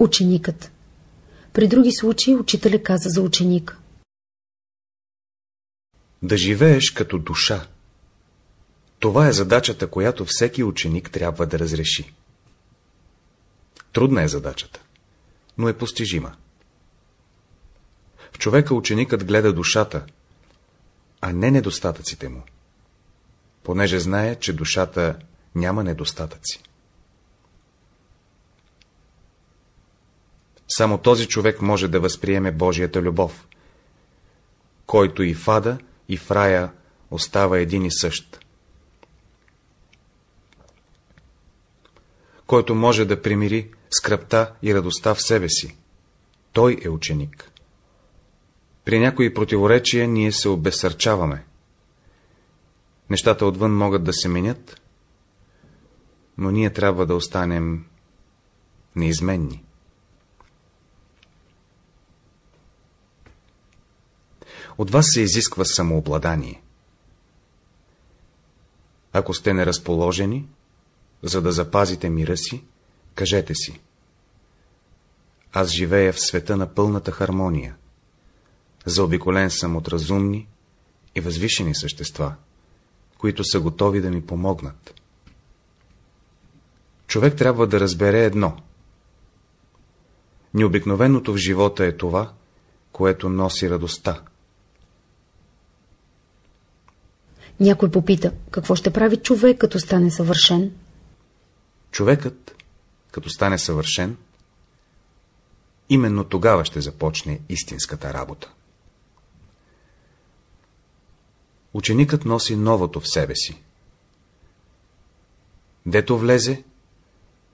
Ученикът. При други случаи учителя каза за ученика. Да живееш като душа. Това е задачата, която всеки ученик трябва да разреши. Трудна е задачата, но е постижима. В човека ученикът гледа душата, а не недостатъците му, понеже знае, че душата няма недостатъци. Само този човек може да възприеме Божията любов, който и в ада, и в рая остава един и същ. Който може да примири скръпта и радостта в себе си. Той е ученик. При някои противоречия ние се обесърчаваме. Нещата отвън могат да се менят, но ние трябва да останем неизменни. От вас се изисква самообладание. Ако сте неразположени, за да запазите мира си, кажете си. Аз живея в света на пълната хармония. Заобиколен съм от разумни и възвишени същества, които са готови да ми помогнат. Човек трябва да разбере едно. Необикновеното в живота е това, което носи радостта. Някой попита, какво ще прави човек, като стане съвършен? Човекът, като стане съвършен, именно тогава ще започне истинската работа. Ученикът носи новото в себе си. Дето влезе,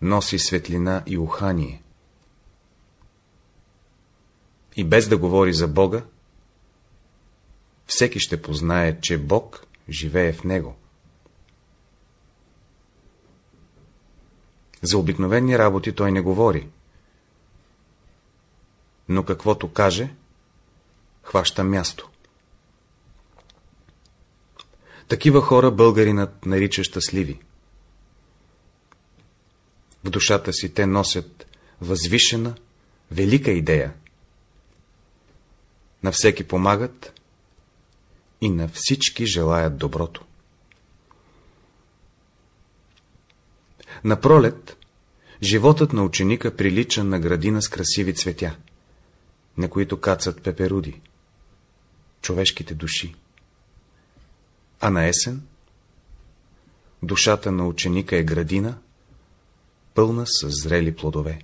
носи светлина и ухание. И без да говори за Бога, всеки ще познае, че Бог живее в него. За обикновени работи той не говори. Но каквото каже, хваща място. Такива хора българинът нарича щастливи. В душата си те носят възвишена, велика идея. На всеки помагат и на всички желаят доброто. На пролет, животът на ученика прилича на градина с красиви цветя, на които кацат пеперуди, човешките души. А на есен, душата на ученика е градина, пълна с зрели плодове.